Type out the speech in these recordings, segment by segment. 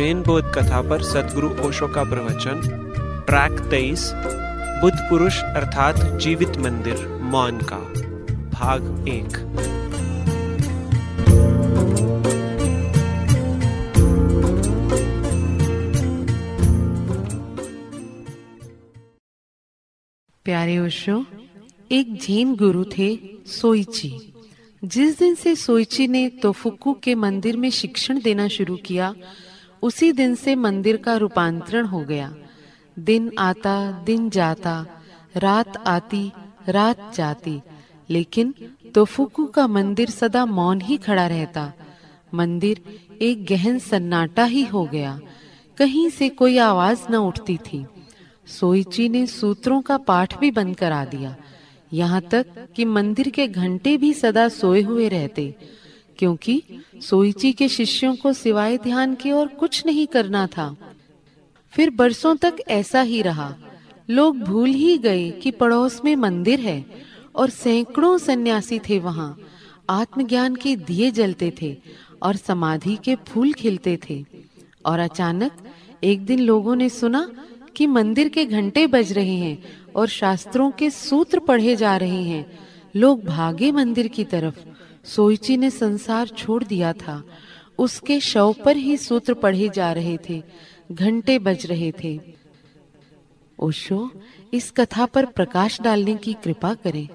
जैन बोध कथा पर सदगुरु ओशो का प्रवचन, ट्रैक तेईस, बुद्ध पुरुष अर्थात जीवित मंदिर मौन का भाग एक। प्यारे ओशो, एक जैन गुरु थे सोईची। जिस दिन से सोईची ने तोफुकू के मंदिर में शिक्षण देना शुरू किया उसी दिन से मंदिर का रूपांतरण हो गया। दिन आता, दिन जाता, रात आती, रात जाती, लेकिन तोफुकू का मंदिर सदा मौन ही खड़ा रहता। मंदिर एक गहन सन्नाटा ही हो गया। कहीं से कोई आवाज़ न उठती थी। सोईची ने सूत्रों का पाठ भी बंद करा दिया। यहाँ तक कि मंदिर के घंटे भी सदा सोए हुए रहते। क्योंकि सोईची के शिष्यों को सिवाय ध्यान के और कुछ नहीं करना था। फिर बरसों तक ऐसा ही रहा। लोग भूल ही गए कि पड़ोस में मंदिर है और सैकड़ों सन्यासी थे वहाँ। आत्मज्ञान के दिए जलते थे और समाधि के फूल खिलते थे। और अचानक एक दिन लोगों ने सुना कि मंदिर के घंटे बज रहे हैं और शास्त्रों के सूत्र पढ़े जा रहे हैं। लोग भागे मंदिर की तरफ़। सोईची ने संसार छोड़ दिया था। उसके शव पर ही सूत्र पढ़े जा रहे थे। घंटे बज रहे थे। ओशो, इस कथा पर प्रकाश डालने की कृपा करें।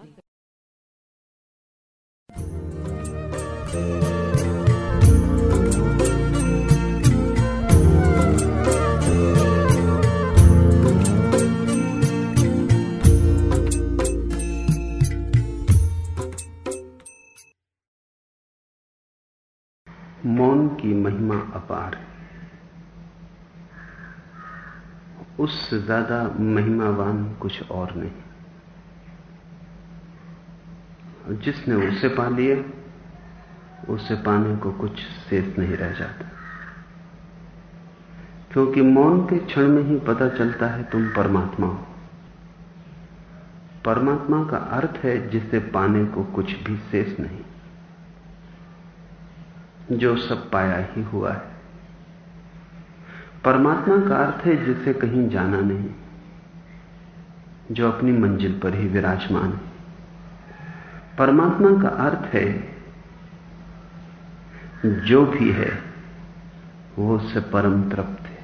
मौन की महिमा अपार है। उससे ज़्यादा महिमावान कुछ और नहीं। जिसने उसे पा लिया, उसे पाने को कुछ शेष नहीं रह जाता। क्योंकि मौन के क्षण में ही पता चलता है तुम परमात्मा हो। परमात्मा का अर्थ है जिसे पाने को कुछ भी शेष नहीं। जो सब पाया ही हुआ है। परमात्मा का अर्थ है जिसे कहीं जाना नहीं, जो अपनी मंजिल पर ही विराजमान है। परमात्मा का अर्थ है, जो भी है, वो उससे परम तृप्त है।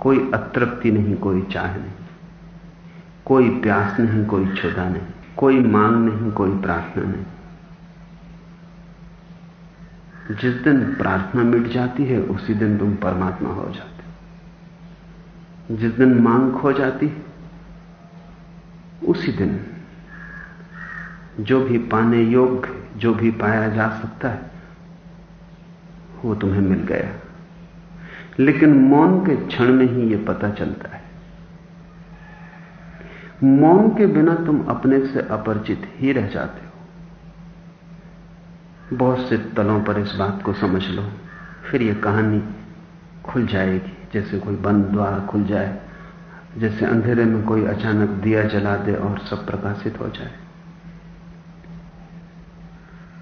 कोई अतृप्ति नहीं, कोई चाह नहीं, कोई प्यास नहीं, कोई क्षुदा नहीं, कोई मांग नहीं, कोई प्रार्थना नहीं। जिस दिन प्रार्थना मिट जाती है, उसी दिन तुम परमात्मा हो जाते जिस दिन मांग खो जाती उसी दिन जो भी पाने योग्य, जो भी पाया जा सकता है, वो तुम्हें मिल गया। लेकिन मौन के क्षण में ही यह पता चलता है। मौन के बिना तुम अपने से अपरिचित ही रह जाते बहुत से तलों पर इस बात को समझ लो। फिर यह कहानी खुल जाएगी, जैसे कोई बंद द्वार खुल जाए, जैसे अंधेरे में कोई अचानक दिया जला दे और सब प्रकाशित हो जाए।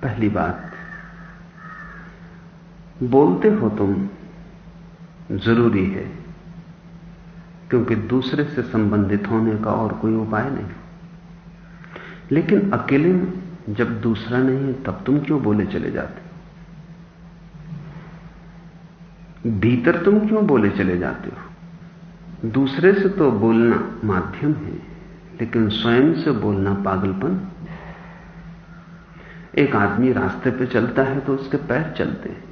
पहली बात, बोलते हो तुम ज़रूरी है, क्योंकि दूसरे से संबंधित होने का और कोई उपाय नहीं। लेकिन अकेले में जब दूसरा नहीं है तब तुम क्यों बोले चले जाते? भीतर तुम क्यों बोले चले जाते हो? दूसरे से तो बोलना माध्यम है, लेकिन स्वयं से बोलना पागलपन एक आदमी रास्ते पे चलता है तो उसके पैर चलते हैं,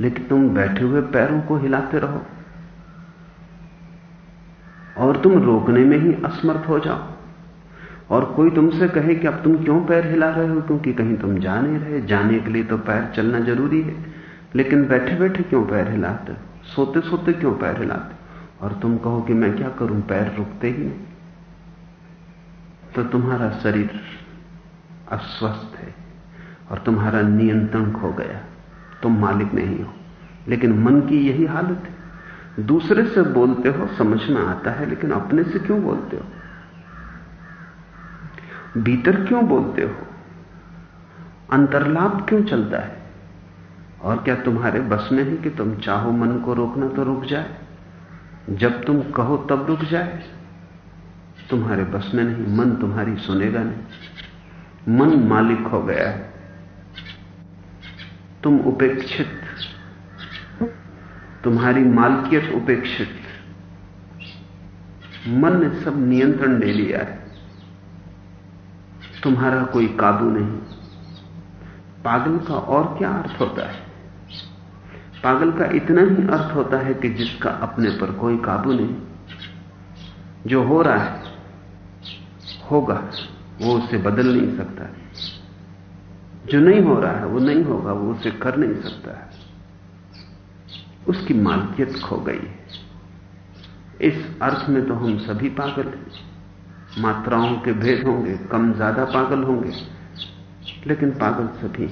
लेकिन तुम बैठे हुए पैरों को हिलाते रहो और तुम रोकने में ही असमर्थ हो जाओ। और कोई तुमसे कहे कि अब तुम क्यों पैर हिला रहे हो? क्योंकि कहीं तुम जा नहीं रहे। जाने के लिए तो पैर चलना ज़रूरी है। लेकिन बैठे बैठे क्यों पैर हिलाते? सोते सोते क्यों पैर हिलाते? और तुम कहो कि मैं क्या करूँ? पैर रुकते ही नहीं। तो तुम्हारा शरीर अस्वस्थ है और तुम्हारा नियंत्रण खो गया। तुम मालिक नहीं हो। लेकिन मन की यही हालत है। दूसरे से बोलते हो, समझ में आता है, लेकिन अपने से क्यों बोलते हो? भीतर क्यों बोलते हो? अंतर्लाभ क्यों चलता है? और क्या तुम्हारे बस में है कि तुम चाहो मन को रोकना तो रुक जाए? जब तुम कहो तब रुक जाए? तुम्हारे बस में नहीं, मन तुम्हारी सुनेगा नहीं। मन मालिक हो गया है। तुम उपेक्षित। तुम्हारी मालकियत उपेक्षित। मन ने सब नियंत्रण ले लिया है। तुम्हारा कोई काबू नहीं। पागल का और क्या अर्थ होता है? पागल का इतना ही अर्थ होता है कि जिसका अपने पर कोई काबू नहीं। जो हो रहा है, होगा, वो उसे बदल नहीं सकता जो नहीं हो रहा है, वो नहीं होगा, वो उसे कर नहीं सकता है। उसकी मालकियत खो गई है। इस अर्थ में तो हम सभी पागल हैं। मात्राओं के भेद होंगे, कम ज़्यादा पागल होंगे, लेकिन पागल सभी।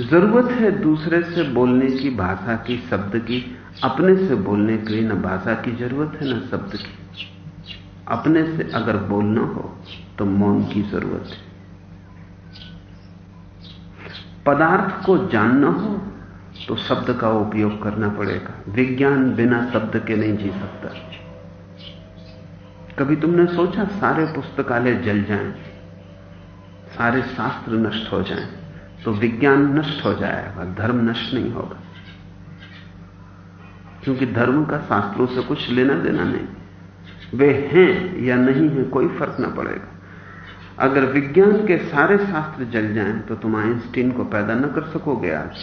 ज़रूरत है दूसरे से बोलने की भाषा की, शब्द की। अपने से बोलने के लिए न भाषा की ज़रूरत है, न शब्द की। अपने से अगर बोलना हो तो मौन की ज़रूरत है। पदार्थ को जानना हो तो शब्द का उपयोग करना पड़ेगा। विज्ञान बिना शब्द के नहीं जी सकता। कभी तुमने सोचा सारे पुस्तकालय जल जाएँ, सारे शास्त्र नष्ट हो जाएँ, तो विज्ञान नष्ट हो जाएगा धर्म नष्ट नहीं होगा। क्योंकि धर्म का शास्त्रों से कुछ लेना देना नहीं। वे हैं या नहीं है कोई फ़र्क ना पड़ेगा। अगर विज्ञान के सारे शास्त्र जल जाएँ तो तुम आइंस्टीन को पैदा न कर सकोगे आज।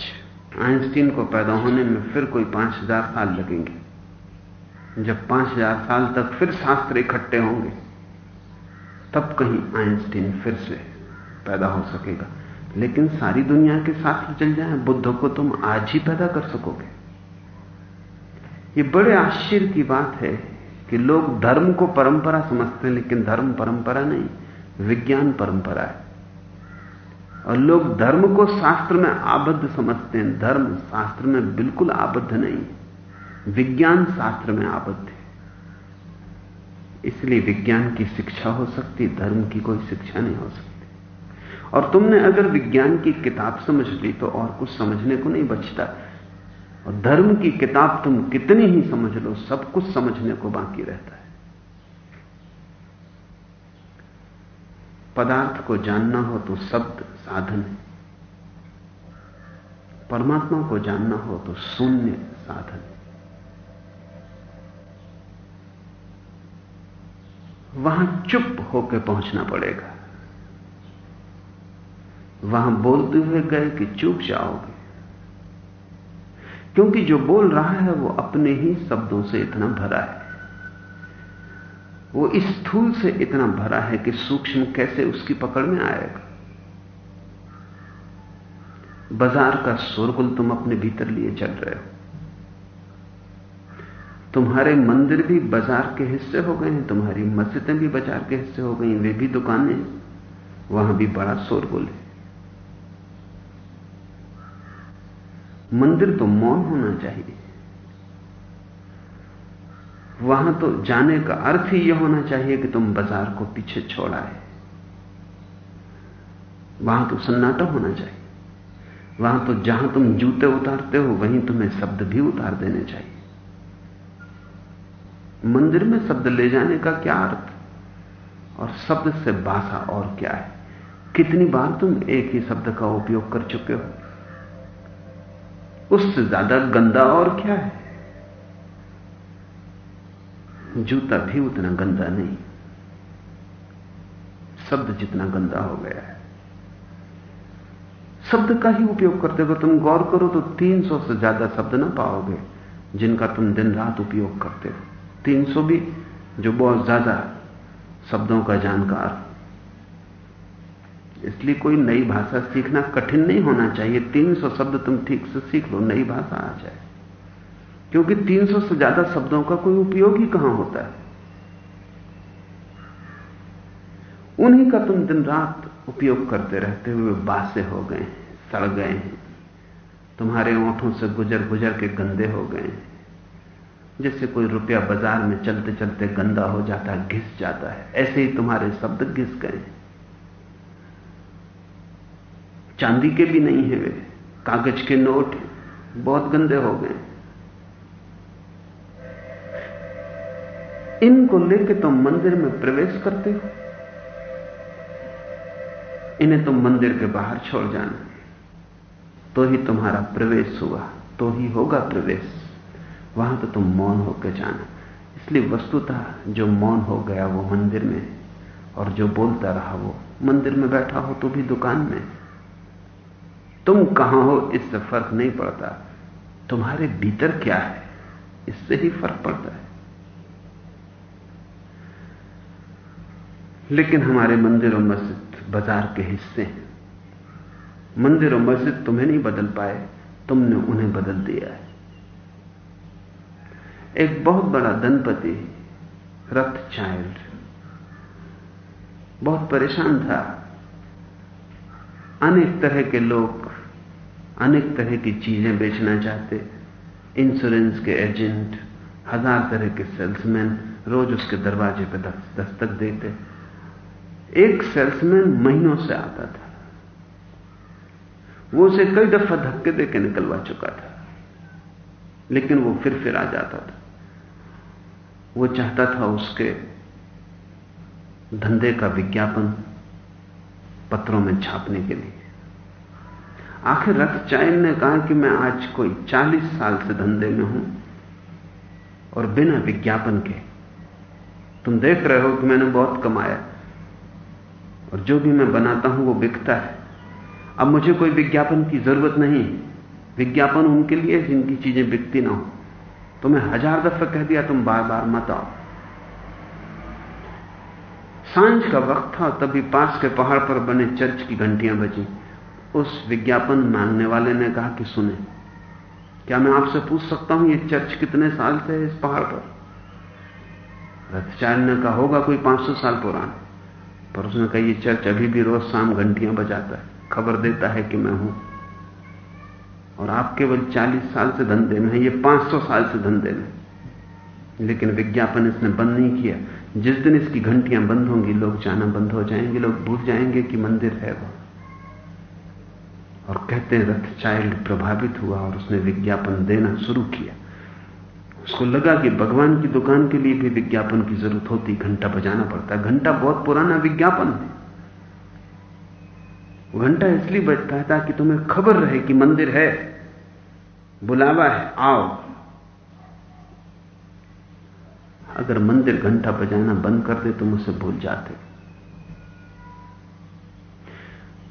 आइंस्टीन को पैदा होने में फिर कोई पाँच हज़ार साल लगेंगे। जब पाँच हज़ार साल तक फिर शास्त्र इकट्ठे होंगे, तब कहीं आइंस्टीन फिर से पैदा हो सकेगा। लेकिन सारी दुनिया के शास्त्र चल जाए, बुद्ध को तुम आज ही पैदा कर सकोगे। ये बड़े आश्चर्य की बात है कि लोग धर्म को परंपरा समझते हैं, लेकिन धर्म परंपरा नहीं, विज्ञान परंपरा है। और लोग धर्म को शास्त्र में आबद्ध समझते हैं। धर्म शास्त्र में बिल्कुल आबद्ध नहीं। विज्ञान शास्त्र में आबद्ध है। इसलिए विज्ञान की शिक्षा हो सकती, धर्म की कोई शिक्षा नहीं हो सकती। और तुमने अगर विज्ञान की किताब समझ ली तो और कुछ समझने को नहीं बचता। और धर्म की किताब तुम कितनी ही समझ लो, सब कुछ समझने को बाकी रहता है। पदार्थ को जानना हो तो शब्द साधन है। परमात्मा को जानना हो तो शून्य साधन है। वहाँ चुप होकर पहुँचना पड़ेगा। वहाँ बोलते हुए गए कि चुप जाओगे। क्योंकि जो बोल रहा है वो अपने ही शब्दों से इतना भरा है। वो स्थूल से इतना भरा है कि सूक्ष्म कैसे उसकी पकड़ में आएगा? बाज़ार का शोरगुल तुम अपने भीतर लिए चल रहे हो। तुम्हारे मंदिर भी बाज़ार के हिस्से हो गए हैं, तुम्हारी मस्जिदें भी बाज़ार के हिस्से हो गई वे भी दुकानें वहाँ भी बड़ा शोरगुल है। मंदिर तो मौन होना चाहिए। वहाँ तो जाने का अर्थ ही यह होना चाहिए कि तुम बाज़ार को पीछे छोड़ा है वहाँ तो सन्नाटा होना चाहिए। वहाँ तो जहाँ तुम जूते उतारते हो, वहीं तुम्हें शब्द भी उतार देने चाहिए। मंदिर में शब्द ले जाने का क्या अर्थ? और शब्द से भाषा और क्या है? कितनी बार तुम एक ही शब्द का उपयोग कर चुके हो? उससे ज़्यादा गंदा और क्या है? जूता भी उतना गंदा नहीं। शब्द जितना गंदा हो गया है। शब्द का ही उपयोग करते हो तुम गौर करो तो 300 से ज़्यादा शब्द ना पाओगे, जिनका तुम दिन रात उपयोग करते हो। 300 भी, जो बहुत ज़्यादा शब्दों का जानकार। इसलिए कोई नई भाषा सीखना कठिन नहीं होना चाहिए। 300 शब्द तुम ठीक से सीख लो, नई भाषा आ जाए। क्योंकि 300 से ज़्यादा शब्दों का कोई उपयोग ही कहाँ होता है? उन्हीं का तुम दिन रात उपयोग करते रहते हुए बासे हो गए, सड़ गए हैं तुम्हारे ओंठों से गुजर गुजर के गंदे हो गए हैं जैसे कोई रुपया बाज़ार में चलते चलते गंदा हो जाता है घिस जाता है, ऐसे ही तुम्हारे शब्द घिस गए। चांदी के भी नहीं है वे, कागज़ के नोट बहुत गंदे हो गए। इनको लेके तुम मंदिर में प्रवेश करते हो। इन्हें तुम मंदिर के बाहर छोड़ जाना। तो ही तुम्हारा प्रवेश हुआ तो ही होगा प्रवेश। वहाँ तो तुम मौन होकर जाना। इसलिए वस्तुतः जो मौन हो गया वो मंदिर में, और जो बोलता रहा वो मंदिर में बैठा हो तो भी दुकान में। तुम कहाँ हो, इससे फ़र्क नहीं पड़ता। तुम्हारे भीतर क्या है, इससे ही फ़र्क पड़ता है। लेकिन हमारे मंदिर और मस्जिद बाज़ार के हिस्से हैं। मंदिर और मस्जिद तुम्हें नहीं बदल पाए, तुमने उन्हें बदल दिया है। एक बहुत बड़ा दंपति, रथ चाइल्ड, बहुत परेशान था। अनेक तरह के लोग, अनेक तरह की चीज़ें बेचना चाहते इंश्योरेंस के एजेंट हज़ार तरह के सेल्समैन रोज उसके दरवाजे पर दस्तक देते। एक सेल्समैन महीनों से आता था। वो उसे कई दफ़ा धक्के देके निकलवा चुका था। लेकिन वो फिर फिर आ जाता था। वो चाहता था उसके धंधे का विज्ञापन पत्रों में छापने के लिए। आखिर रथ चाइन ने कहा कि मैं आज कोई 40 साल से धंधे में हूँ और बिना विज्ञापन के तुम देख रहे हो कि मैंने बहुत कमाया। और जो भी मैं बनाता हूँ वो बिकता है। अब मुझे कोई विज्ञापन की ज़रूरत नहीं। विज्ञापन उनके लिए जिनकी चीज़ें बिकती ना हो। तो मैं हज़ार दफे कह दिया, तुम बार बार मत आओ। साँझ का वक्त था, तभी पास के पहाड़ पर बने चर्च की घंटियाँ बजी। उस विज्ञापन मांगने वाले ने कहा कि सुने, क्या मैं आपसे पूछ सकता हूँ, ये चर्च कितने साल से है इस पहाड़ पर? रथचार्य ने कहा, होगा कोई 500 साल पुराना। पर उसने कहा, ये चर्च अभी भी रोज शाम घंटियाँ बजाता है। खबर देता है कि मैं हूँ। और आप केवल 40 साल से धंधे में हैं, ये 500 साल से धंधे में लेकिन विज्ञापन इसने बंद नहीं किया। जिस दिन इसकी घंटियाँ बंद होंगी, लोग जाना बंद हो जाएँगे, लोग भूल जाएँगे कि मंदिर है वो। और कहते हैं, रथ चाइल्ड प्रभावित हुआ और उसने विज्ञापन देना शुरू किया। उसको लगा कि भगवान की दुकान के लिए भी विज्ञापन की ज़रूरत होती, घंटा बजाना पड़ता। है घंटा बहुत पुराना विज्ञापन है। घंटा इसलिए बजता है ताकि तुम्हें खबर रहे कि मंदिर है, बुलावा है, आओ। अगर मंदिर घंटा बजाना बंद कर दे, तुम उसे भूल जाते।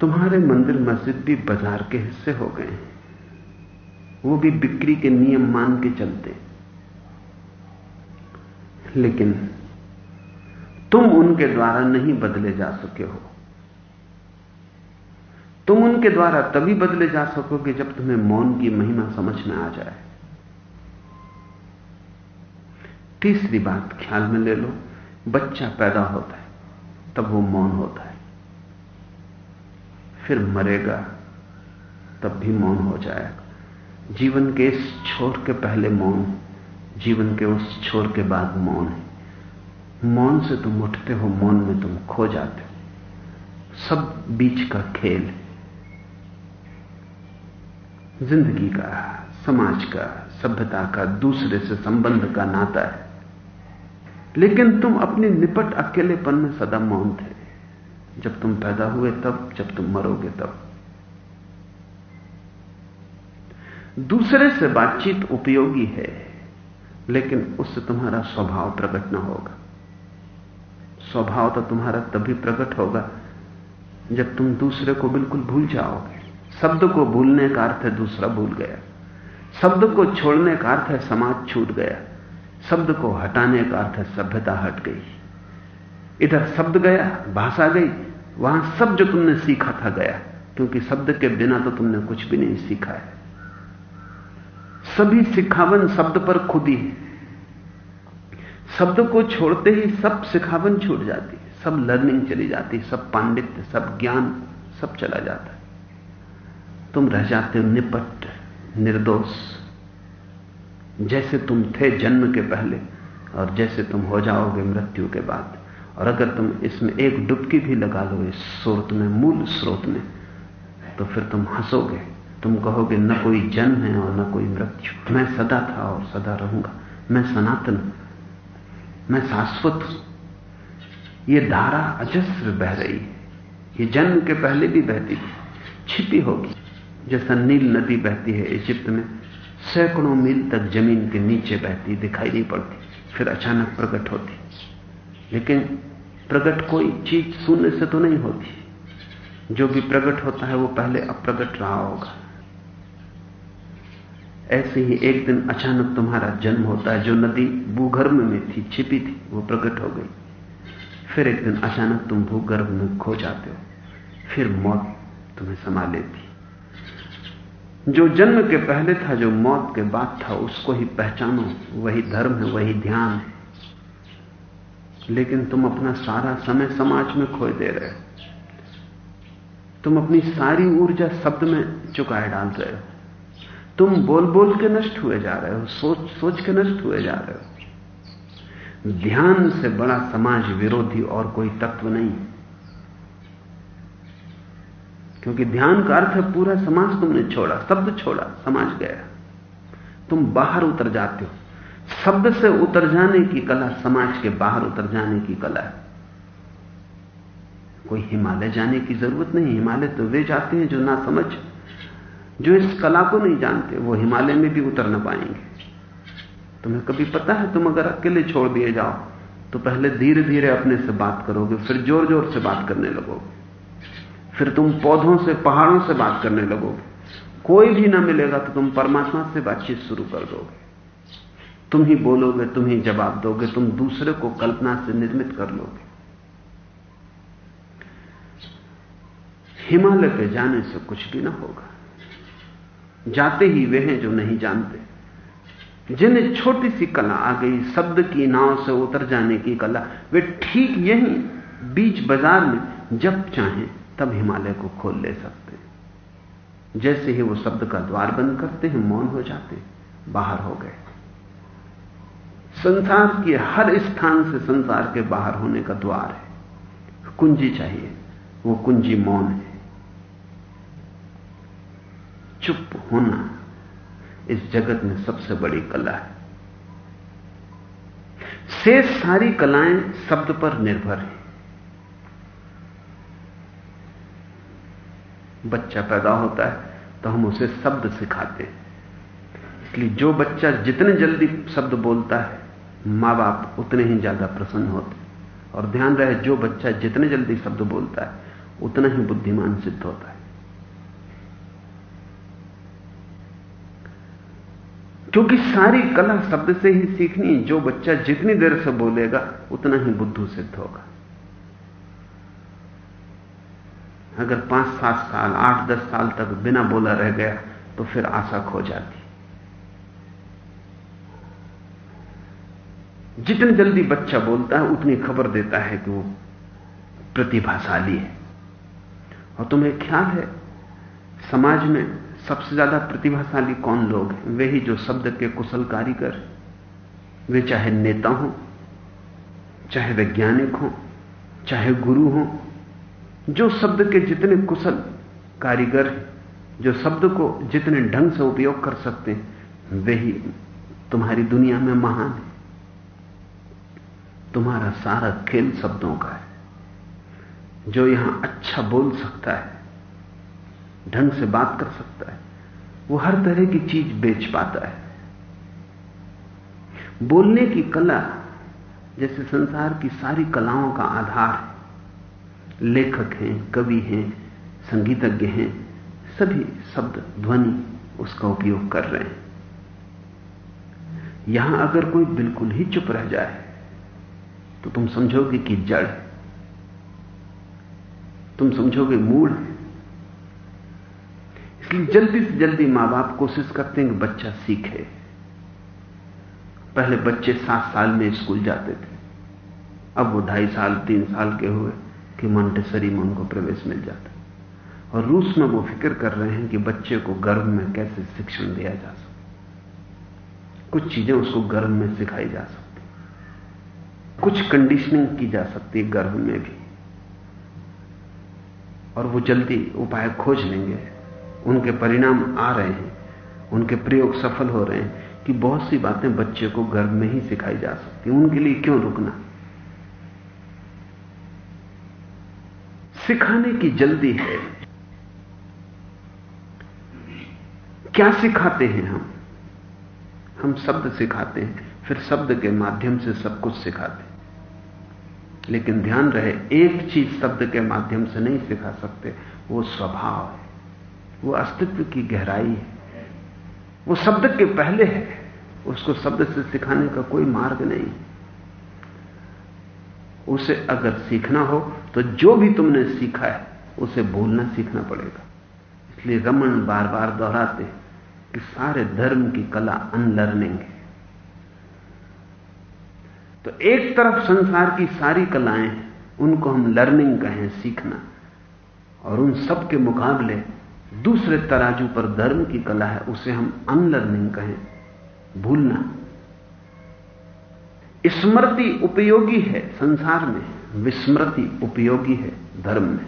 तुम्हारे मंदिर मस्जिद भी बाज़ार के हिस्से हो गए हैं। वो भी बिक्री के नियम मान के चलते। लेकिन तुम उनके द्वारा नहीं बदले जा सके हो। तुम उनके द्वारा तभी बदले जा सकोगे जब तुम्हें मौन की महिमा समझ में आ जाए। तीसरी बात ख्याल में ले लो, बच्चा पैदा होता है, तब वो मौन होता है। फिर मरेगा, तब भी मौन हो जाएगा। जीवन के इस छोर के पहले मौन जीवन के उस छोर के बाद मौन है। मौन से तुम उठते हो, मौन में तुम खो जाते हो। सब बीच का खेल है। ज़िंदगी का, समाज का, सभ्यता का, दूसरे से संबंध का नाता है। लेकिन तुम अपने निपट अकेलेपन में सदा मौन थे। जब तुम पैदा हुए तब, जब तुम मरोगे तब। दूसरे से बातचीत उपयोगी है। लेकिन उससे तुम्हारा स्वभाव प्रकट ना होगा। स्वभाव तो तुम्हारा तभी प्रकट होगा जब तुम दूसरे को बिल्कुल भूल जाओगे। शब्द को भूलने का अर्थ है दूसरा भूल गया। शब्द को छोड़ने का अर्थ है समाज छूट गया। शब्द को हटाने का अर्थ है सभ्यता हट गई। इधर शब्द गया, भाषा गई, वहाँ सब जो तुमने सीखा था गया, क्योंकि शब्द के बिना तो तुमने कुछ भी नहीं सीखा है। सभी सिखावन शब्द पर खुदी है। शब्द को छोड़ते ही सब सिखावन छूट जाती है। सब लर्निंग चली जाती है। सब पांडित्य सब ज्ञान, सब चला जाता है। तुम रह जाते हो निपट, निर्दोष। जैसे तुम थे जन्म के पहले, और जैसे तुम हो जाओगे मृत्यु के बाद। और अगर तुम इसमें एक डुबकी भी लगा लो इस स्रोत में, मूल स्रोत में तो फिर तुम हंसोगे। तुम कहोगे, न कोई जन्म है और न कोई मृत्यु। मैं सदा था और सदा रहूँगा। मैं सनातन मैं शाश्वत हूँ। ये धारा अजस्र बह रही है। ये जन्म के पहले भी बहती थी छिपी होगी। जैसा नील नदी बहती है इजिप्त में, सैकड़ों मील तक ज़मीन के नीचे बहती दिखाई नहीं पड़ती। फिर अचानक प्रकट होती। लेकिन प्रकट कोई चीज़ शून्य से तो नहीं होती। जो भी प्रकट होता है वो पहले अप्रगट रहा होगा। ऐसे ही एक दिन अचानक तुम्हारा जन्म होता है, जो नदी भूगर्भ में थी, छिपी थी, वो प्रकट हो गई। फिर एक दिन अचानक तुम भूगर्भ में खो जाते हो। फिर मौत तुम्हें समा लेती। जो जन्म के पहले था, जो मौत के बाद था, उसको ही पहचानो, वही धर्म है, वही ध्यान है। लेकिन तुम अपना सारा समय समाज में खोए दे रहे हो। तुम अपनी सारी ऊर्जा शब्द में चुकाए डाल रहे हो। तुम बोल बोल के नष्ट हुए जा रहे हो, सोच सोच के नष्ट हुए जा रहे हो। ध्यान से बड़ा समाज विरोधी और कोई तत्व नहीं। क्योंकि ध्यान का अर्थ है पूरा समाज तुमने छोड़ा, शब्द छोड़ा, समाज गया। तुम बाहर उतर जाते हो। शब्द से उतर जाने की कला समाज के बाहर उतर जाने की कला है। कोई हिमालय जाने की ज़रूरत नहीं, हिमालय तो वे जाते हैं जो ना समझ। जो इस कला को नहीं जानते, वो हिमालय में भी उतर ना पाएँगे। तुम्हें कभी पता है, तुम अगर अकेले छोड़ दिए जाओ तो पहले धीरे धीरे अपने से बात करोगे, फिर ज़ोर ज़ोर से बात करने लगोगे। फिर तुम पौधों से, पहाड़ों से बात करने लगोगे। कोई भी ना मिलेगा तो तुम परमात्मा से बातचीत शुरू कर दोगे। तुम ही बोलोगे, तुम ही जवाब दोगे, तुम दूसरे को कल्पना से निर्मित कर लोगे। हिमालय पे जाने से कुछ भी ना होगा। जाते ही वे हैं जो नहीं जानते। जिन्हें छोटी सी कला आ गई, शब्द की नाव से उतर जाने की कला, वे ठीक यही बीच बाज़ार में जब चाहें, तब हिमालय को खोल ले सकते। हैं जैसे ही वो शब्द का द्वार बंद करते हैं, मौन हो जाते हैं बाहर हो गए। संसार के हर स्थान से संसार के बाहर होने का द्वार है। कुंजी चाहिए, वो कुंजी मौन है। चुप होना इस जगत में सबसे बड़ी कला है। से सारी कलाएँ शब्द पर निर्भर हैं। बच्चा पैदा होता है तो हम उसे शब्द सिखाते हैं। इसलिए जो बच्चा जितने जल्दी शब्द बोलता है माँ बाप उतने ही ज़्यादा प्रसन्न होते और ध्यान रहे, जो बच्चा जितने जल्दी शब्द बोलता है, उतना ही बुद्धिमान सिद्ध होता है। क्योंकि सारी कला शब्द से ही सीखनी जो बच्चा जितनी देर से बोलेगा, उतना ही बुद्धू सिद्ध होगा। अगर पाँच सात साल, आठ दस साल तक बिना बोला रह गया तो फिर आशा खो जाती। जितनी जल्दी बच्चा बोलता है, उतनी खबर देता है कि वो प्रतिभाशाली है। और तुम्हें ख्याल है, समाज में सबसे ज़्यादा प्रतिभाशाली कौन लोग हैं? वे ही जो शब्द के कुशल कारीगर वे चाहे नेता हो, चाहे वैज्ञानिक हो, चाहे गुरु हो, जो शब्द के जितने कुशल कारीगर जो शब्द को जितने ढंग से उपयोग कर सकते हैं, वे ही तुम्हारी दुनिया में महान है। तुम्हारा सारा खेल शब्दों का है। जो यहाँ अच्छा बोल सकता है ढंग से बात कर सकता है। वो हर तरह की चीज़ बेच पाता है। बोलने की कला जैसे संसार की सारी कलाओं का आधार लेखक हैं, कवि हैं, संगीतज्ञ हैं, सभी शब्द, ध्वनि उसका उपयोग कर रहे हैं। यहाँ अगर कोई बिल्कुल ही चुप रह जाए तो तुम समझोगे कि जड़ तुम समझोगे मूड इसलिए जल्दी से जल्दी माँ बाप कोशिश करते हैं कि बच्चा सीखे। पहले बच्चे सात साल में स्कूल जाते थे। अब वो ढाई साल, तीन साल के हुए कि मॉन्टेसरी में उनको प्रवेश मिल जाता। और रूस में वो फ़िक्र कर रहे हैं कि बच्चे को गर्भ में कैसे शिक्षण दिया जा सकता कुछ चीज़ें उसको गर्भ में सिखाई जा सकती। कुछ कंडीशनिंग की जा सकती है गर्भ में भी। और वो जल्दी उपाय खोज लेंगे। उनके परिणाम आ रहे हैं, उनके प्रयोग सफल हो रहे हैं, कि बहुत सी बातें बच्चे को गर्भ में ही सिखाई जा सकती उनके लिए क्यों रुकना? सिखाने की जल्दी है। क्या सिखाते हैं हम? हम शब्द सिखाते हैं, फिर शब्द के माध्यम से सब कुछ सिखाते हैं। लेकिन ध्यान रहे, एक चीज़ शब्द के माध्यम से नहीं सिखा सकते, वो स्वभाव है। वो अस्तित्व की गहराई है। वो शब्द के पहले है। उसको शब्द से सिखाने का कोई मार्ग नहीं। उसे अगर सीखना हो तो जो भी तुमने सीखा है, उसे भूलना सीखना पड़ेगा। इसलिए रमन बार बार दोहराते कि सारे धर्म की कला अनलर्निंग है। तो एक तरफ़ संसार की सारी कलाएँ उनको हम लर्निंग कहें, सीखना। और उन सब के मुकाबले दूसरे तराजू पर धर्म की कला है, उसे हम अनलर्निंग कहें। भूलना। स्मृति उपयोगी है, संसार में विस्मृति उपयोगी है, धर्म में।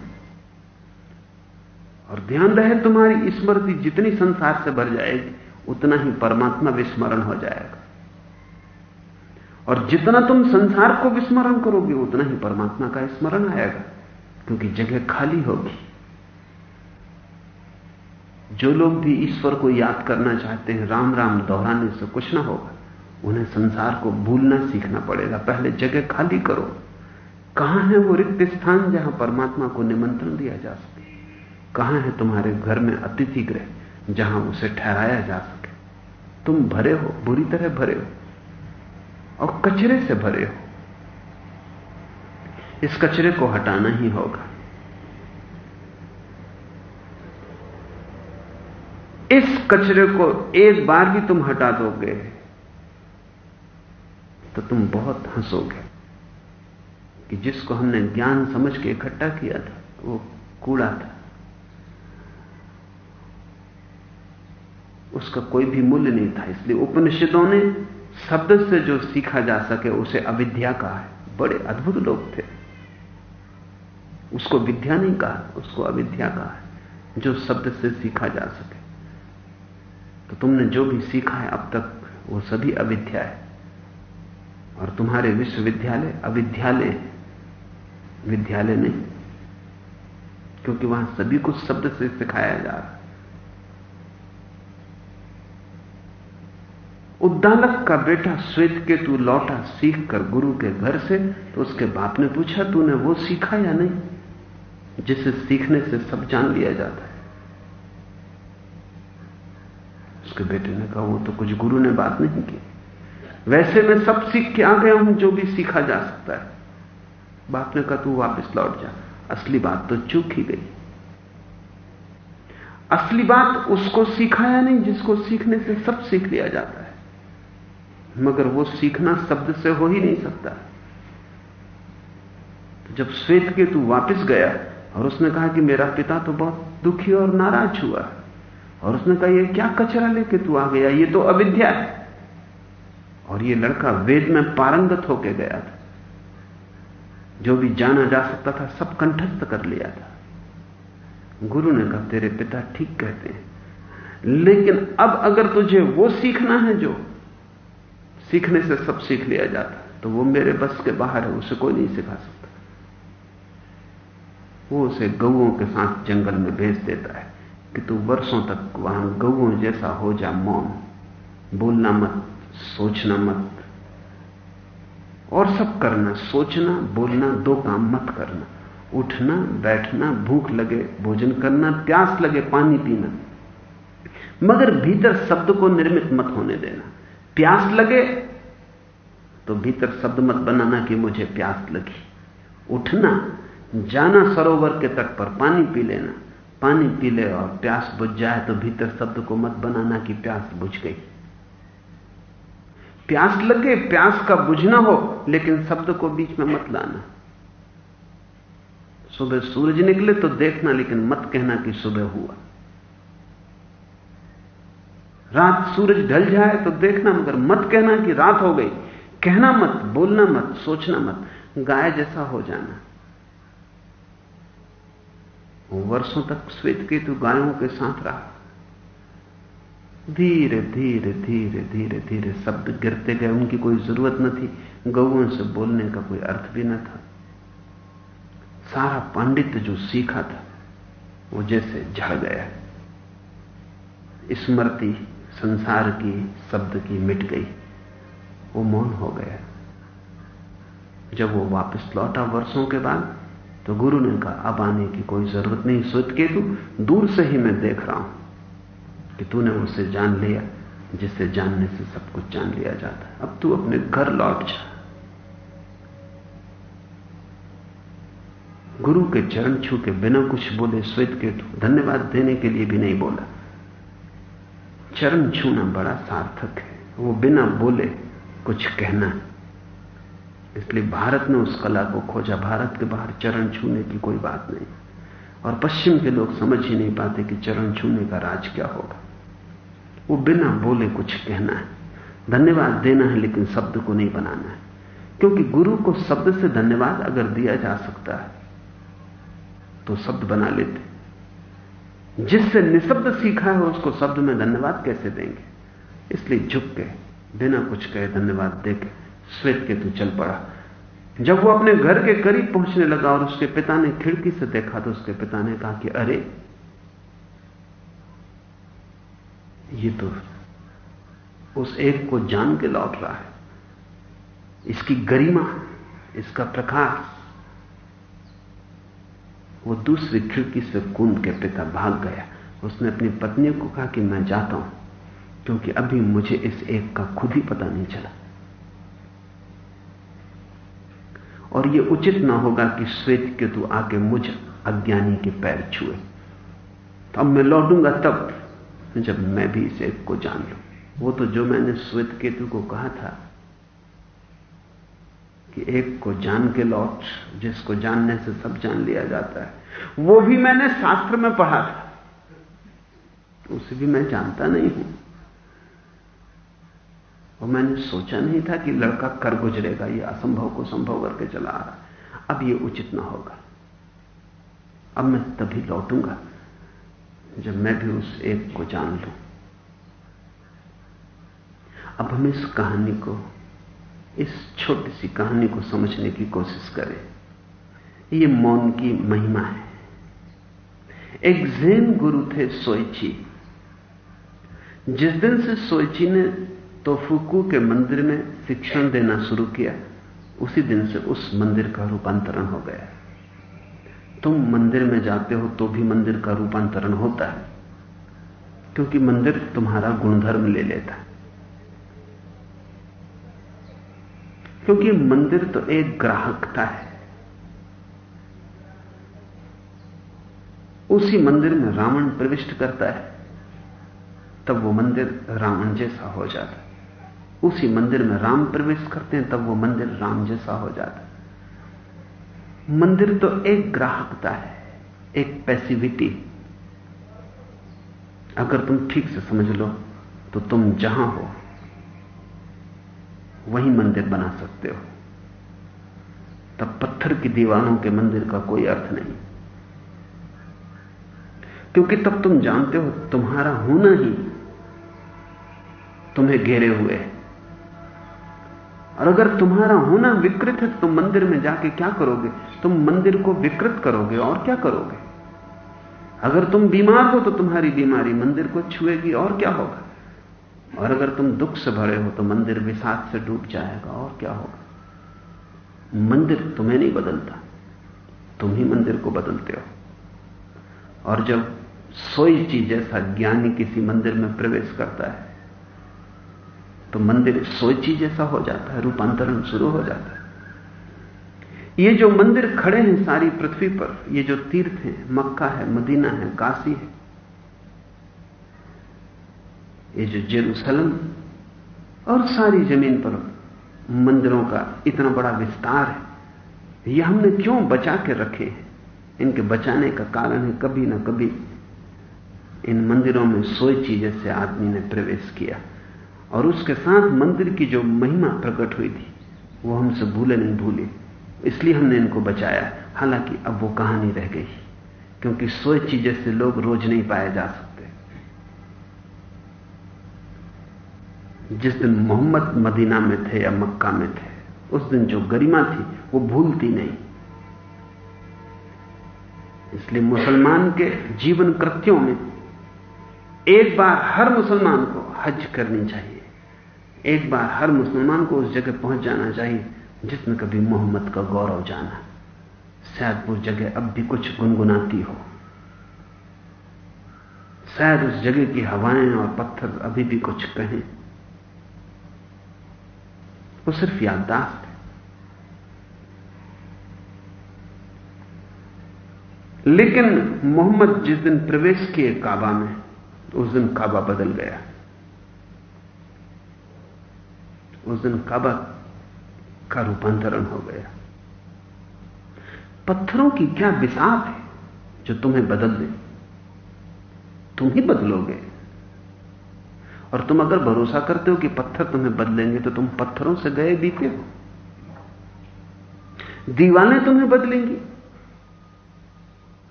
और ध्यान रहे, तुम्हारी स्मृति जितनी संसार से भर जाएगी, उतना ही परमात्मा विस्मरण हो जाएगा। और जितना तुम संसार को विस्मरण करोगे, उतना ही परमात्मा का स्मरण आएगा, क्योंकि जगह खाली होगी। जो लोग भी ईश्वर को याद करना चाहते हैं, राम राम दोहराने से कुछ ना होगा। उन्हें संसार को भूलना सीखना पड़ेगा। पहले जगह खाली करो। कहाँ है वो रिक्त स्थान जहाँ परमात्मा को निमंत्रण दिया जा सके? कहाँ है तुम्हारे घर में अतिथि गृह जहाँ उसे ठहराया जा सके? तुम भरे हो, बुरी तरह भरे हो और कचरे से भरे हो। इस कचरे को हटाना ही होगा। इस कचरे को एक बार भी तुम हटा दोगे तो तुम बहुत हंसोगे। कि जिसको हमने ज्ञान समझ के इकट्ठा किया था, वो कूड़ा था। उसका कोई भी मूल्य नहीं था, इसलिए उपनिषदों ने शब्द से जो सीखा जा सके, उसे अविद्या कहा है। बड़े अद्भुत लोग थे। उसको विद्या नहीं कहा, उसको अविद्या कहा है, जो शब्द से सीखा जा सके। तो तुमने जो भी सीखा है अब तक वो सभी अविद्या है। और तुम्हारे विश्वविद्यालय अविद्यालय, विद्यालय नहीं, क्योंकि वहाँ सभी कुछ शब्द से सिखाया जा रहा उद्दालक का बेटा श्वेत के तू लौटा सीख कर गुरु के घर से तो उसके बाप ने पूछा, तूने वो सीखा या नहीं? जिसे सीखने से सब जान लिया जाता है। उसके बेटे ने कहा, वो तो कुछ गुरु ने बात नहीं की। वैसे मैं सब सीख के आ गया हूँ, जो भी सीखा जा सकता है। बाप ने कहा, तू वापस लौट जा। असली बात तो चूक ही गई। असली बात उसको सिखाया नहीं, जिसको सीखने से सब सीख लिया जाता है। मगर वो सीखना शब्द से हो ही नहीं सकता। तो जब श्वेत के तू वापस गया, और उसने कहा कि मेरा पिता तो बहुत दुखी और नाराज़ हुआ और उसने कहा, ये क्या कचरा लेके तू आ गया? ये तो अविद्या है। और ये लड़का वेद में पारंगत होके गया था। जो भी जाना जा सकता था, सब कंठस्थ कर लिया था। गुरु ने कहा, तेरे पिता ठीक कहते हैं। लेकिन अब अगर तुझे वो सीखना है जो, सीखने से सब सीख लिया जाता तो वो मेरे बस के बाहर है, उसे कोई नहीं सिखा सकता। वो उसे गऊ के साथ जंगल में भेज देता है। कि तू वर्षों तक वहाँ गऊओं जैसा हो जा मौन। बोलना मत, सोचना मत। और सब करना, सोचना, बोलना, दो काम मत करना। उठना, बैठना, भूख लगे, भोजन करना, प्यास लगे, पानी पीना। मगर भीतर शब्द को निर्मित मत होने देना। प्यास लगे तो भीतर शब्द मत बनाना कि मुझे प्यास लगी। उठना, जाना सरोवर के तट पर, पानी पी लेना। पानी पी ले और प्यास बुझ जाए तो भीतर शब्द को मत बनाना कि प्यास बुझ गई। प्यास लगे, प्यास का बुझना हो, लेकिन शब्द को बीच में मत लाना। सुबह सूरज निकले तो देखना, लेकिन मत कहना कि सुबह हुआ। रात सूरज ढल जाए तो देखना, मगर मत कहना कि रात हो गई। कहना मत, बोलना मत, सोचना मत, गाय जैसा हो जाना। वर्षों तक श्वेत केतु गायों के साथ रहा। धीरे धीरे धीरे धीरे धीरे शब्द गिरते गए। उनकी कोई ज़रूरत न थी। गौओं से बोलने का कोई अर्थ भी न था। सारा पांडित्य जो सीखा था, वो जैसे झड़ गया। स्मृति संसार की, शब्द की मिट गई। वो मौन हो गया। जब वो वापस लौटा वर्षों के बाद तो गुरु ने कहा, अब आने की कोई ज़रूरत नहीं सोच के तू, दूर से ही मैं देख रहा हूँ कि तूने उसे जान लिया जिसे जानने से सब कुछ जान लिया जाता है। अब तू अपने घर लौट जा। गुरु के चरण छू के बिना कुछ बोले श्वेत के धन्यवाद देने के लिए भी नहीं बोला। चरण छूना बड़ा सार्थक है। वो बिना बोले कुछ कहना है इसलिए भारत ने उस कला को खोजा। भारत के बाहर चरण छूने की कोई बात नहीं। और पश्चिम के लोग समझ ही नहीं पाते कि चरण छूने का राज क्या होगा। वो बिना बोले कुछ कहना है। धन्यवाद देना है, लेकिन शब्द को नहीं बनाना है। क्योंकि गुरु को शब्द से धन्यवाद अगर दिया जा सकता है तो शब्द बना लेते। जिससे निशब्द सीखा है, उसको शब्द में धन्यवाद कैसे देंगे? इसलिए झुक के, बिना कुछ कहे धन्यवाद देके श्वेत के तू चल पड़ा। जब वो अपने घर के करीब पहुँचने लगा और उसके पिता ने खिड़की से देखा तो उसके पिता ने कहा कि, अरे, ये तो उस एक को जान के लौट रहा है। इसकी गरिमा, इसका प्रकाश वो दूसरी खिड़की से कूद के पिता भाग गया। उसने अपनी पत्नी को कहा कि, मैं जाता हूँ, क्योंकि अभी मुझे इस एक का खुद ही पता नहीं चला। और यह उचित ना होगा कि श्वेत केतु आके मुझ अज्ञानी के पैर छुए। तो अब मैं लौटूँगा तब जब मैं भी इस एक को जान लू। वो तो जो मैंने श्वेत केतु को कहा था कि एक को जान के लौट, जिसको जानने से सब जान लिया जाता है, वो भी मैंने शास्त्र में पढ़ा था। उसे भी मैं जानता नहीं हूँ। और मैंने सोचा नहीं था कि लड़का कर गुजरेगा, ये असंभव को संभव करके चला आ रहा अब ये उचित ना होगा। अब मैं तभी लौटूँगा, जब मैं भी उस एक को जान लू। अब हम इस कहानी को, इस छोटी सी कहानी को समझने की कोशिश करें। ये मौन की महिमा है। एक जैन गुरु थे सोइची। जिस दिन से सोइची ने तोफुकू के मंदिर में शिक्षण देना शुरू किया। उसी दिन से उस मंदिर का रूपांतरण हो गया। तुम मंदिर में जाते हो तो भी मंदिर का रूपांतरण होता है, क्योंकि मंदिर तुम्हारा गुणधर्म ले लेता है। क्योंकि मंदिर तो एक ग्राहकता है। उसी मंदिर में रावण प्रविष्ट करता है, तब वो मंदिर रावण जैसा हो जाता है। उसी मंदिर में राम प्रवेश करते हैं, तब वो मंदिर राम जैसा हो जाता है। मंदिर तो एक ग्राहकता है, एक पैसिविटी अगर तुम ठीक से समझ लो तो तुम जहाँ हो, वहीं मंदिर बना सकते हो। तब पत्थर की दीवारों के मंदिर का कोई अर्थ नहीं। क्योंकि तब तुम जानते हो, तुम्हारा होना ही तुम्हें घेरे हुए है। और अगर तुम्हारा होना विकृत है तो तुम मंदिर में जाके क्या करोगे? तुम मंदिर को विकृत करोगे और क्या करोगे? अगर तुम बीमार हो तो तुम्हारी बीमारी मंदिर को छुएगी और क्या होगा? और अगर तुम दुख से भरे हो तो मंदिर विषाद से डूब जाएगा और क्या होगा? मंदिर तुम्हें नहीं बदलता। तुम ही मंदिर को बदलते हो। और जब सोई चीज़ जैसा ज्ञानी किसी मंदिर में प्रवेश करता है तो मंदिर सोची जैसा हो जाता है, रूपांतरण शुरू हो जाता है। ये जो मंदिर खड़े हैं सारी पृथ्वी पर, ये जो तीर्थ हैं, मक्का है, मदीना है, काशी है, ये जो जेरूसलम और सारी ज़मीन पर मंदिरों का इतना बड़ा विस्तार है, ये हमने क्यों बचा के रखे हैं? इनके बचाने का कारण है कभी ना कभी इन मंदिरों में सोची जैसे आदमी ने प्रवेश किया। और उसके साथ मंदिर की जो महिमा प्रकट हुई थी, वो हमसे भूले नहीं भूले। इसलिए हमने इनको बचाया। हालाँकि अब वो कहानी रह गई, क्योंकि सोची से लोग रोज नहीं पाए जा सकते। जिस दिन मोहम्मद मदीना में थे या मक्का में थे, उस दिन जो गरिमा थी, वो भूलती नहीं। इसलिए मुसलमान के जीवन कृत्यों में एक बार हर मुसलमान को हज करनी चाहिए। एक बार हर मुसलमान को उस जगह पहुँच जाना चाहिए, जिसमें कभी मोहम्मद का गौरव जाना। शायद वो जगह अब भी कुछ गुनगुनाती हो। शायद उस जगह की हवाएँ और पत्थर अभी भी कुछ कहें। वो सिर्फ़ याददाश्त है। लेकिन मोहम्मद जिस दिन प्रवेश किए काबा में, उस दिन काबा बदल गया। उस दिन काबा का रूपांतरण हो गया। पत्थरों की क्या विसाप है जो तुम्हें बदल दे? तुम ही बदलोगे। और तुम अगर भरोसा करते हो कि पत्थर तुम्हें बदलेंगे तो तुम पत्थरों से गए बीते हो। दीवानें तुम्हें बदलेंगी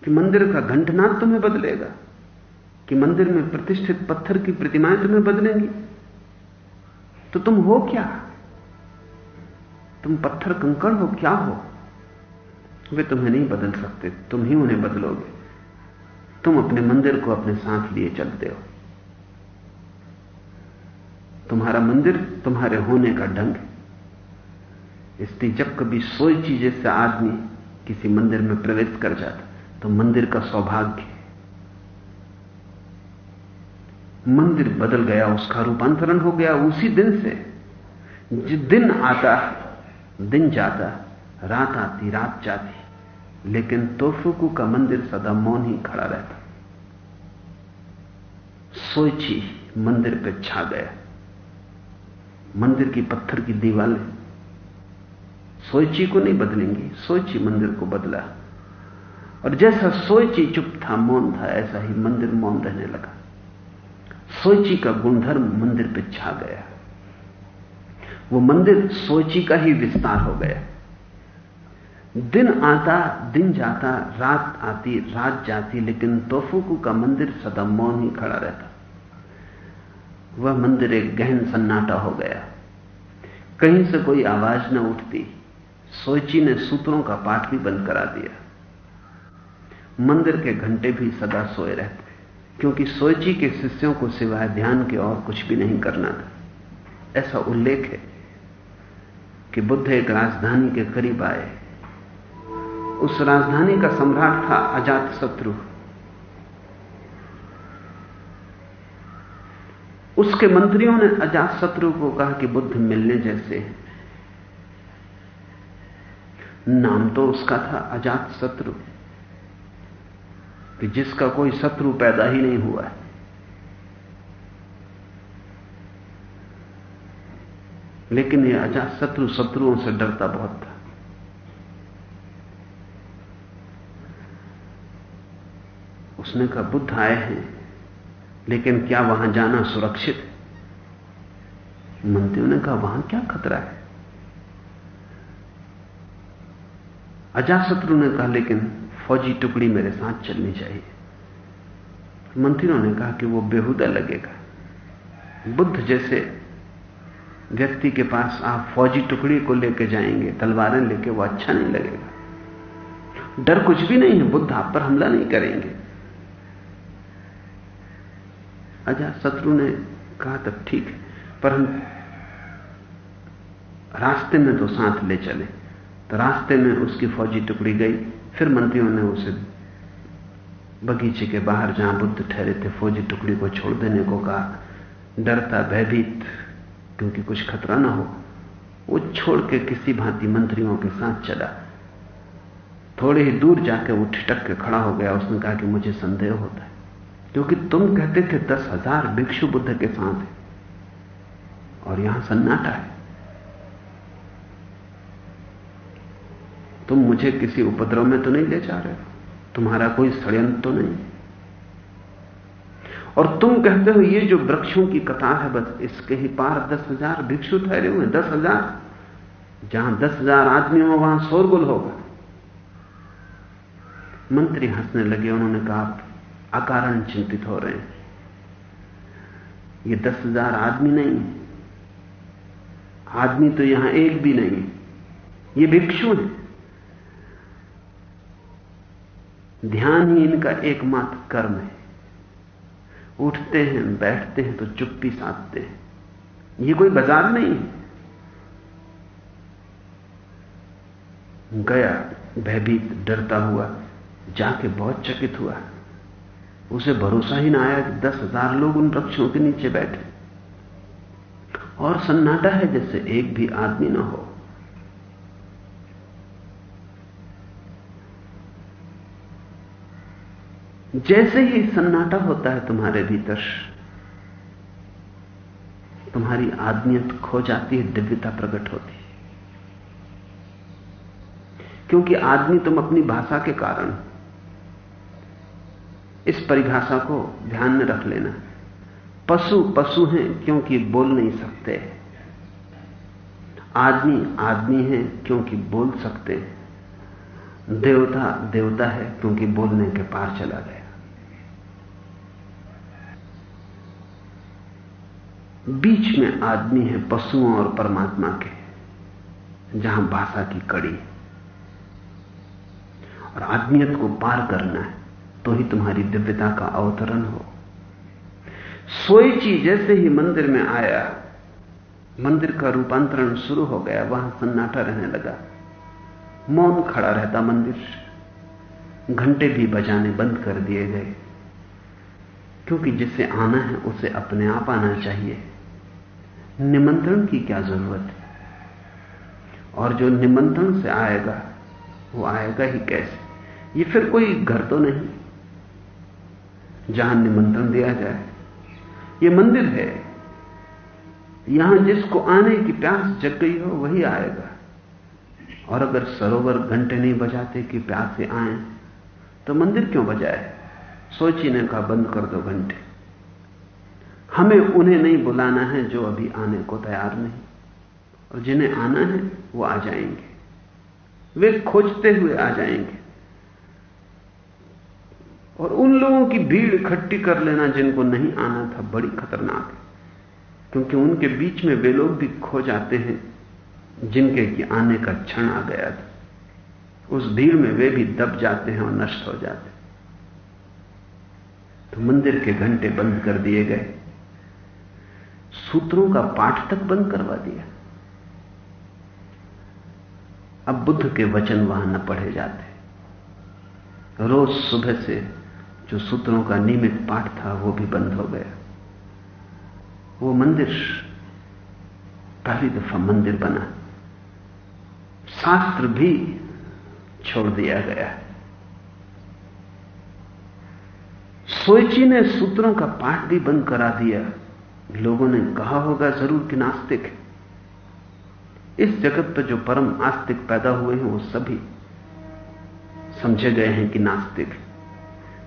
कि मंदिर का घंटनाद तुम्हें बदलेगा, कि मंदिर में प्रतिष्ठित पत्थर की प्रतिमाएँ तुम्हें बदलेंगी। तो तुम हो क्या? तुम पत्थर कंकड़ हो, क्या हो? वे तुम्हें नहीं बदल सकते, तुम ही उन्हें बदलोगे। तुम अपने मंदिर को अपने साथ लिए चलते हो। तुम्हारा मंदिर तुम्हारे होने का ढंग इसलिए जब कभी सोई चीज़ से आदमी किसी मंदिर में प्रवेश कर जाता तो मंदिर का सौभाग्य मंदिर बदल गया, उसका रूपांतरण हो गया, उसी दिन से जिस दिन आता दिन जाता रात आती, रात जाती, लेकिन तोफुकू का मंदिर सदा मौन ही खड़ा रहता। सोची मंदिर पे छा गया। मंदिर की पत्थर की दीवारें सोची को नहीं बदलेंगी सोची मंदिर को बदला। और जैसा सोची चुप था, मौन था, ऐसा ही मंदिर मौन रहने लगा। सोची का गुणधर्म मंदिर पे छा गया। वो मंदिर सोची का ही विस्तार हो गया। दिन आता, दिन जाता, रात आती, रात जाती, लेकिन तोफुकू का मंदिर सदा मौन ही खड़ा रहता। वह मंदिर एक गहन सन्नाटा हो गया। कहीं से कोई आवाज़ न उठती। सोची ने सूत्रों का पाठ भी बंद करा दिया। मंदिर के घंटे भी सदा सोए रहते। क्योंकि सोची के शिष्यों को सिवाय ध्यान के और कुछ भी नहीं करना था। ऐसा उल्लेख है कि बुद्ध एक राजधानी के करीब आए। उस राजधानी का सम्राट था अजात शत्रु। उसके मंत्रियों ने अजात शत्रु को कहा कि बुद्ध मिलने जैसे हैं। नाम तो उसका था अजात शत्रु। कि जिसका कोई शत्रु पैदा ही नहीं हुआ है। लेकिन यह अजात शत्रु शत्रुओं से डरता बहुत था। उसने कहा, बुद्ध आए हैं, लेकिन क्या वहाँ जाना सुरक्षित मंत्रियों ने कहा, वहाँ क्या खतरा है? अजाशत्रु ने कहा, लेकिन फौजी टुकड़ी मेरे साथ चलनी चाहिए। मंत्रियों ने कहा कि वो बेहुदा लगेगा। बुद्ध जैसे व्यक्ति के पास आप फौजी टुकड़ी को लेकर जाएँगे, तलवारें लेके, वो अच्छा नहीं लगेगा। डर कुछ भी नहीं है, बुद्ध आप पर हमला नहीं करेंगे। अजा शत्रु ने कहा, तब ठीक है, पर हम रास्ते में तो साथ ले चले। तो रास्ते में उसकी फौजी टुकड़ी गई। फिर मंत्रियों ने उसे बगीचे के बाहर जहाँ बुद्ध ठहरे थे, फौजी टुकड़ी को छोड़ देने को कहा। डरता, भयभीत, क्योंकि कुछ खतरा ना हो, वो छोड़ के किसी भांति मंत्रियों के साथ चला। थोड़े ही दूर जाकर वो ठिटक के खड़ा हो गया। उसने कहा कि मुझे संदेह होता है, क्योंकि तुम कहते थे दस हज़ार भिक्षु बुद्ध के साथ है, और यहाँ सन्नाटा है। तुम मुझे किसी उपद्रव में तो नहीं ले जा रहे हो। तुम्हारा कोई षड्यंत्र तो नहीं। और तुम कहते हो, ये जो वृक्षों की कतार है, बस इसके ही पार दस हज़ार भिक्षु ठहरे हुए दस हज़ार। जहाँ दस हज़ार आदमी हो, वहाँ शोरगुल होगा। मंत्री हंसने लगे, उन्होंने कहा, आप अकारण चिंतित हो रहे हैं। ये दस हज़ार आदमी नहीं आदमी तो यहाँ एक भी नहीं ये भिक्षु है। ध्यान ही इनका एकमात्र कर्म है। उठते हैं, बैठते हैं तो चुप्पी साधते हैं। ये कोई बाज़ार नहीं है। गया, भयभीत, डरता हुआ, जाके बहुत चकित हुआ। उसे भरोसा ही ना आया कि दस हज़ार लोग उन वृक्षों के नीचे बैठे। और सन्नाटा है जैसे एक भी आदमी ना हो। जैसे ही सन्नाटा होता है तुम्हारे भीतर, तुम्हारी आदमियत खो जाती है, दिव्यता प्रकट होती है। क्योंकि आदमी तुम अपनी भाषा के कारण इस परिभाषा को ध्यान में रख लेना। पशु पशु हैं क्योंकि बोल नहीं सकते। आदमी आदमी है क्योंकि बोल सकते। हैं देवता देवता है क्योंकि बोलने के पार चला गया। बीच में आदमी है, पशुओं और परमात्मा के, जहाँ भाषा की कड़ी और आदमियत को पार करना है तो ही तुम्हारी दिव्यता का अवतरण हो। सोई चीज़ जैसे ही मंदिर में आया, मंदिर का रूपांतरण शुरू हो गया, वहाँ सन्नाटा रहने लगा। मौन खड़ा रहता मंदिर। घंटे भी बजाने बंद कर दिए गए। क्योंकि जिसे आना है, उसे अपने आप आना चाहिए। निमंत्रण की क्या ज़रूरत है? और जो निमंत्रण से आएगा, वो आएगा ही कैसे? ये फिर कोई घर तो नहीं, जहाँ निमंत्रण दिया जाए। ये मंदिर है, यहाँ जिसको आने की प्यास जग गई हो, वही आएगा। और अगर सरोवर घंटे नहीं बजाते कि प्यास आए तो मंदिर क्यों बजाए? सोची ने कहा बंद कर दो घंटे। हमें उन्हें नहीं बुलाना है जो अभी आने को तैयार नहीं। और जिन्हें आना है, वो आ जाएँगे। वे खोजते हुए आ जाएँगे। और उन लोगों की भीड़ इकट्ठी कर लेना जिनको नहीं आना था बड़ी खतरनाक है। क्योंकि उनके बीच में वे लोग भी खो जाते हैं, जिनके की आने का क्षण आ गया था। उस भीड़ में वे भी दब जाते हैं और नष्ट हो जाते हैं। तो मंदिर के घंटे बंद कर दिए गए। सूत्रों का पाठ तक बंद करवा दिया। अब बुद्ध के वचन वहाँ न पढ़े जाते। रोज सुबह से जो सूत्रों का नियमित पाठ था, वो भी बंद हो गया। वो मंदिर, पहली दफ़ा मंदिर बना। शास्त्र भी छोड़ दिया गया। सोची ने सूत्रों का पाठ भी बंद करा दिया। लोगों ने कहा होगा, ज़रूर कि नास्तिक है। इस जगत पर जो परम आस्तिक पैदा हुए हैं, वो सभी समझे गए हैं कि नास्तिक है।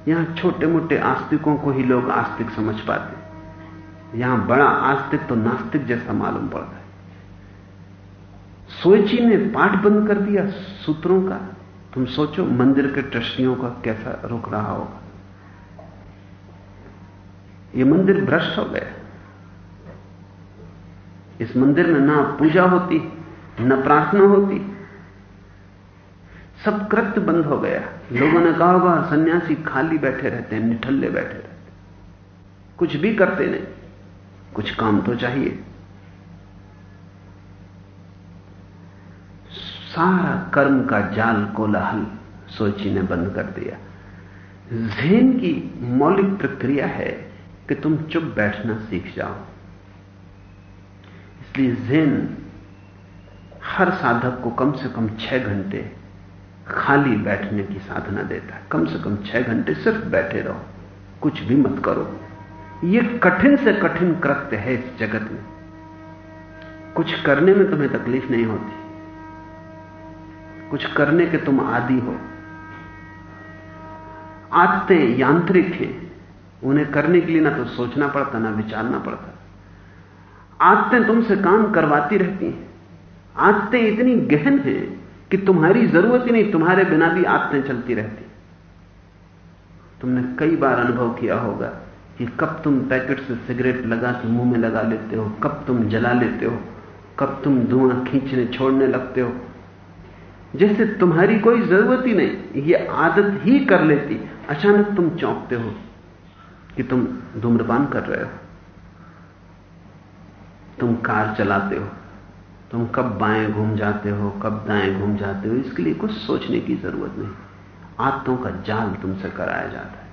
यहाँ छोटे मोटे आस्तिकों को ही लोग आस्तिक समझ पाते यहाँ बड़ा आस्तिक तो नास्तिक जैसा मालूम पड़ता है। सोची ने पाठ बंद कर दिया सूत्रों का। तुम सोचो, मंदिर के ट्रस्टियों का कैसा रुक रहा होगा। यह मंदिर भ्रष्ट हो गया। इस मंदिर में ना पूजा होती, न प्रार्थना होती। सब कृत्य बंद हो गया। लोगों ने कहा होगा सन्यासी खाली बैठे रहते हैं, निठल्ले बैठे रहते कुछ भी करते नहीं, कुछ काम तो चाहिए। सारा कर्म का जाल कोलाहल सोची ने बंद कर दिया। जेन की मौलिक प्रक्रिया है कि तुम चुप बैठना सीख जाओ। इसलिए जेन हर साधक को कम से कम छह घंटे खाली बैठने की साधना देता है। कम से कम छह घंटे सिर्फ़ बैठे रहो, कुछ भी मत करो। यह कठिन से कठिन कृत्य है इस जगत में। कुछ करने में तुम्हें तकलीफ़ नहीं होती। कुछ करने के तुम आदि हो। आते यांत्रिक हैं। उन्हें करने के लिए ना तो सोचना पड़ता, ना विचारना पड़ता। आदतें तुमसे काम करवाती रहती हैं। आदतें इतनी गहन हैं कि तुम्हारी ज़रूरत ही नहीं, तुम्हारे बिना भी आदतें चलती रहती तुमने कई बार अनुभव किया होगा कि कब तुम पैकेट से सिगरेट लगा के मुँह में लगा लेते हो, कब तुम जला लेते हो, कब तुम धुआँ खींचने, छोड़ने लगते हो। जैसे तुम्हारी कोई ज़रूरत ही नहीं, ये आदत ही कर लेती, अचानक तुम चौंकते हो कि तुम धूम्रपान कर रहे हो। तुम कार चलाते हो, तुम कब बाएँ घूम जाते हो, कब दाएँ घूम जाते हो, इसके लिए कुछ सोचने की ज़रूरत नहीं। आदतों का जाल तुमसे कराया जाता है।